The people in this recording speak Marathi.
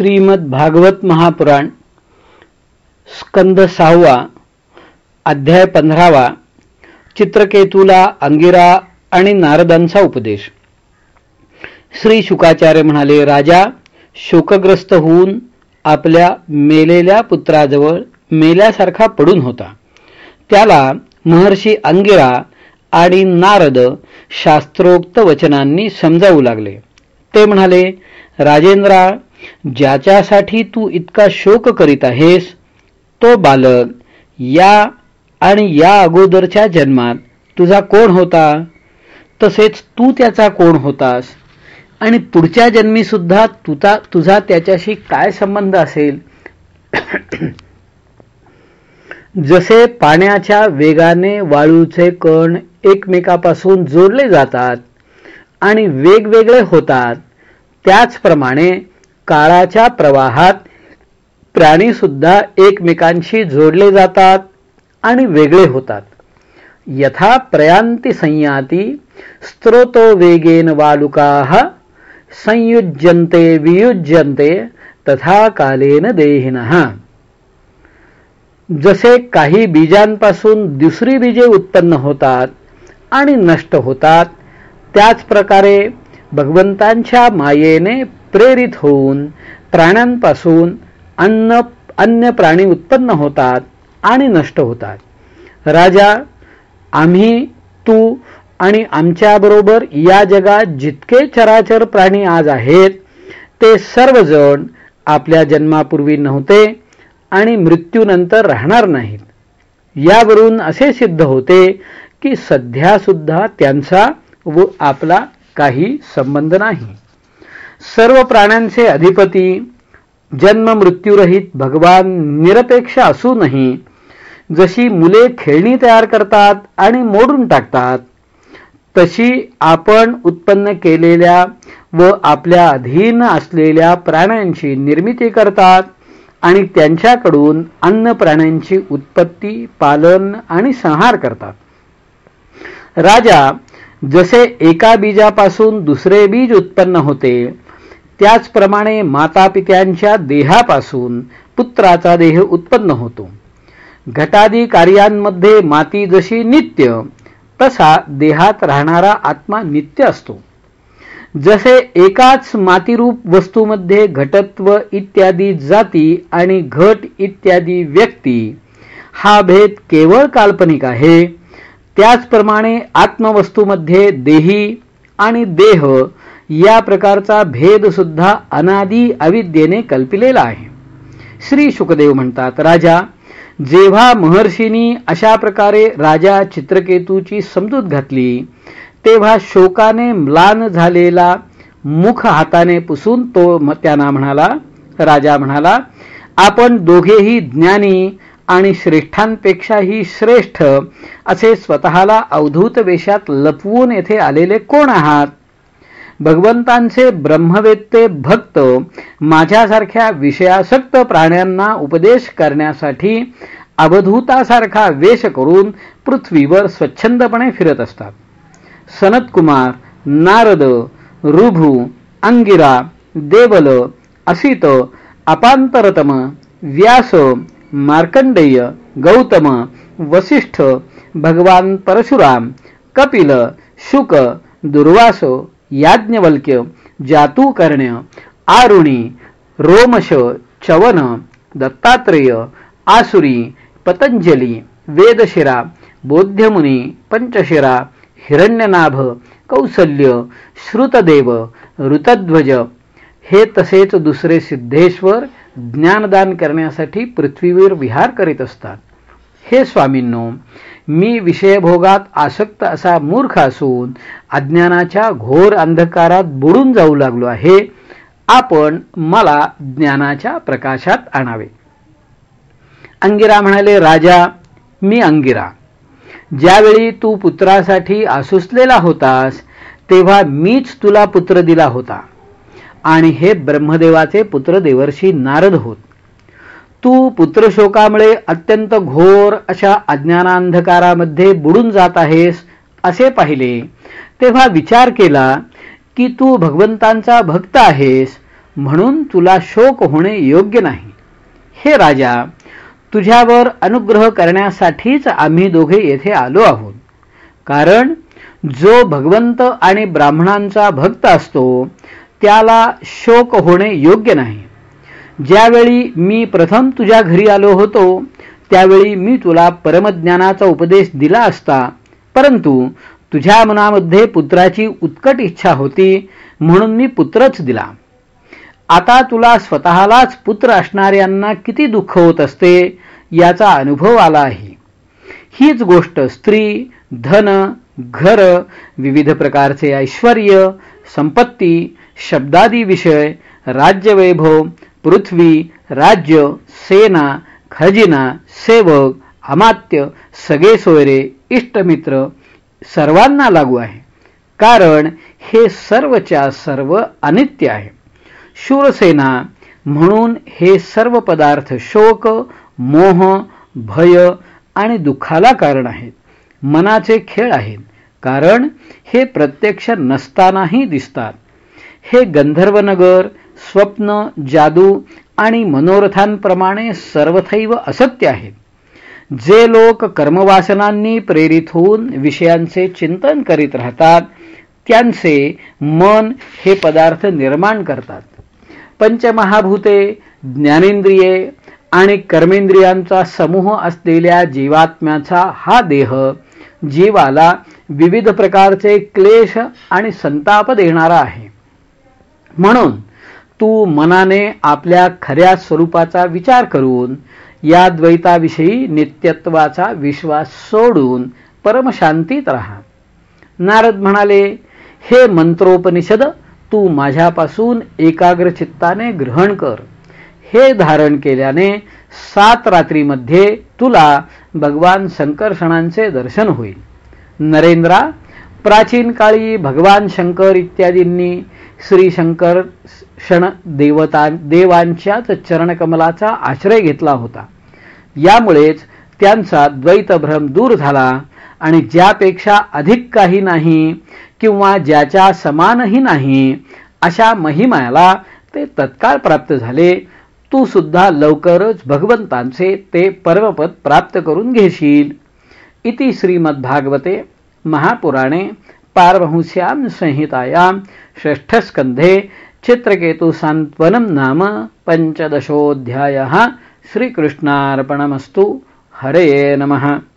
श्रीमद भागवत महापुराण स्कंद सहावा अध्याय पंधरावा चित्रकेतूला अंगिरा आणि नारदांचा उपदेश. श्री शुकाचार्य म्हणाले राजा शोकग्रस्त होऊन आपल्या मेलेल्या पुत्राजवळ मेल्यासारखा पडून होता. त्याला महर्षी अंगिरा आणि नारद शास्त्रोक्त वचनांनी समजावू लागले. ते म्हणाले राजेंद्रा ज्याच्यासाठी तू इतका शोक करीत आहेस तो बालक या आणि या अगोदरच्या जन्मात तुझा कोण होता? तसेच तू त्याचा कोण होतास? आणि पुढच्या जन्मी सुद्धा तुझा तुझा त्याच्याशी काय संबंध असेल? जसे पाण्याच्या वेगाने वाळूचे कण एकमेकापासून जोडले जातात आणि वेगवेगळे होतात त्याचप्रमाणे काळाच्या प्रवाहात प्राणी सुद्धा एकमेकांशी जोडले जातात आणि वेगळे होतात. यथा प्रयांती संयाती स्त्रोतो वेगेन वालुकाः संयुज्यन्ते वियुज्यन्ते तथा कालेन देहिनः। जसे काही बीजांपासून दुसरी बीजे उत्पन्न होतात आणि नष्ट होतात त्याच प्रकारे भगवंतांच्या मायेने प्रेरित होऊन प्राण्यांपासून अन्न अन्य प्राणी उत्पन्न होतात आणि नष्ट होतात. राजा आम्ही तू आणि आमच्याबरोबर या जगात जितके चराचर प्राणी आज आहेत ते सर्वजण आपल्या जन्मापूर्वी नव्हते आणि मृत्यूनंतर राहणार नाहीत. यावरून असे सिद्ध होते की सध्या सुद्धा त्यांचा व आपला काही संबंध नाही. सर्व प्राण्यांचे अधिपती जन्म मृत्यूरहित भगवान निरपेक्ष असूनही जशी मुले खेळणी तयार करतात आणि मोडून टाकतात तशी आपण उत्पन्न केलेल्या व आपल्या अधीन असलेल्या प्राण्यांची निर्मिती करतात आणि त्यांच्याकडून अन्न प्राण्यांची उत्पत्ती पालन आणि संहार करतात. राजा जसे एका बीजापासून दुसरे बीज उत्पन्न होते त्याचप्रमाणे मातापित्यांच्या देहापासून पुत्राचा देह उत्पन्न होतो. घटादी कार्यांमध्ये माती जशी नित्य तसा देहात राहणारा आत्मा नित्य असतो. जसे एकाच मातीरूप वस्तूमध्ये घटत्व इत्यादी जाती आणि घट इत्यादी व्यक्ती हा भेद केवळ काल्पनिक आहे. त्याचप्रमाणे आत्मवस्तूमध्ये देही आणि देह या प्रकारचा भेद सुद्धा अनादी अविद्येने कल्पिलेला आहे. श्री शुकदेव म्हणतात राजा जेव्हा महर्षींनी अशा प्रकारे राजा चित्रकेतूची समजूत घातली तेव्हा शोकाने म्लान झालेला मुख हाताने पुसून तो त्यांना म्हणाला राजा म्हणाला आपण दोघेही ज्ञानी आणि श्रेष्ठांपेक्षाही श्रेष्ठ असे स्वतःला अवधूत वेशात लपवून येथे आलेले कोण आहात? भगवंतांचे ब्रह्मवेत्ते भक्त माझ्यासारख्या विषयासक्त प्राण्यांना उपदेश करण्यासाठी अवधूतासारखा वेश करून पृथ्वीवर स्वच्छंदपणे फिरत असतात. सनतकुमार नारद रुभू अंगिरा देवल असित अपांतरतम व्यास मार्कंडेय गौतम वसिष्ठ भगवान परशुराम कपिल शुक दुर्वास याज्ञवल्क्य जातू कर्ण आरुणी रोमश चवन दत्तात्रेय आसुरी पतंजली वेदशिरा बोध्यमुनी पंचशिरा हिरण्यनाभ कौसल्य श्रुतदेव ऋतध्वज हे तसेच दुसरे सिद्धेश्वर ज्ञानदान करण्यासाठी पृथ्वीवर विहार करीत असतात. हे स्वामींनो मी विषयभोगात आसक्त असा मूर्ख असून अज्ञानाच्या घोर अंधकारात बुडून जाऊ लागलो आहे. आपण मला ज्ञानाच्या प्रकाशात आणावे. अंगिरा म्हणाले राजा मी अंगिरा. ज्यावेळी तू पुत्रासाठी आसुसलेला होतास तेव्हा मीच तुला पुत्र दिला होता. आणि हे ब्रह्मदेवाचे पुत्र देवर्षी नारद होत. तू पुत्रशोकामुळे अत्यंत घोर अशा अज्ञानांधकारामध्ये बुडून जात आहेस असे पाहिले. तेव्हा विचार केला की तू भगवंतांचा भक्त आहेस म्हणून तुला शोक होणे योग्य नाही. हे राजा तुझ्यावर अनुग्रह करण्यासाठीच आम्ही दोघे येथे आलो आहोत. कारण जो भगवंत आणि ब्राह्मणांचा भक्त असतो त्याला शोक होणे योग्य नाही. ज्यावेळी मी प्रथम तुझ्या घरी आलो होतो त्यावेळी मी तुला परमज्ञानाचा उपदेश दिला असता. परंतु तुझ्या मनामध्ये पुत्राची उत्कट इच्छा होती म्हणून मी पुत्रच दिला. आता तुला स्वतःलाच पुत्र असणाऱ्यांना किती दुःख होत असते याचा अनुभव आला आहे. हीच गोष्ट स्त्री धन घर विविध प्रकारचे ऐश्वर संपत्ती शब्दादी विषय राज्यवैभव पृथ्वी राज्य सेना खजिना सेवक अमात्य सगळे सोयरे इष्टमित्र सर्वांना लागू आहे. कारण हे सर्वच्या सर्व अनित्य आहे. शूरसेना म्हणून हे सर्व पदार्थ शोक मोह भय आणि दुःखाला कारण आहेत. मनाचे खेळ आहेत. कारण हे प्रत्यक्ष नसतानाही दिसतात. हे गंधर्वनगर स्वप्न जादू आणि मनोरथांप्रमाणे सर्वथैव असत्य आहे. जे लोक कर्मवासनांनी प्रेरित होऊन विषयांचे चिंतन करीत राहतात त्यांचे मन हे पदार्थ निर्माण करतात. पंचमहाभूते ज्ञानेंद्रिये आणि कर्मेंद्रियांचा समूह असलेल्या जीवात्म्याचा हा देह जीवाला विविध प्रकारचे क्लेश आणि संताप देणारा आहे. म्हणून तू मनाने आपल्या खऱ्या स्वरूपाचा विचार करून या द्वैताविषयी नित्यत्वाचा विश्वास सोडून परमशांतीत राहा. नारद म्हणाले हे मंत्रोपनिषद तू माझ्यापासून एकाग्र चित्ताने ग्रहण कर. हे धारण केल्याने सात रात्रीमध्ये तुला भगवान संकर्षणांचे दर्शन होईल. नरेंद्रा प्राचीन काळी भगवान शंकर इत्यादींनी श्री शंकर क्षण देवता देवांच्याच चरणकमलाचा आश्रय घेतला होता. यामुळेच त्यांचा द्वैतभ्रम दूर झाला आणि ज्यापेक्षा अधिक काही नाही किंवा ज्याच्या समानही नाही अशा महिमाला ते तत्काळ प्राप्त झाले. तू सुद्धा लवकरच भगवंतांचे ते परमपद प्राप्त करून घेशील. इति श्रीमद्भागवते महापुराणे पारवंस्यां संहितायां षष्ठस्कन्धे चित्रकेतुसान्त्वनं नाम पञ्चदशोऽध्यायः श्रीकृष्णार्पणमस्तु। हरये नमः।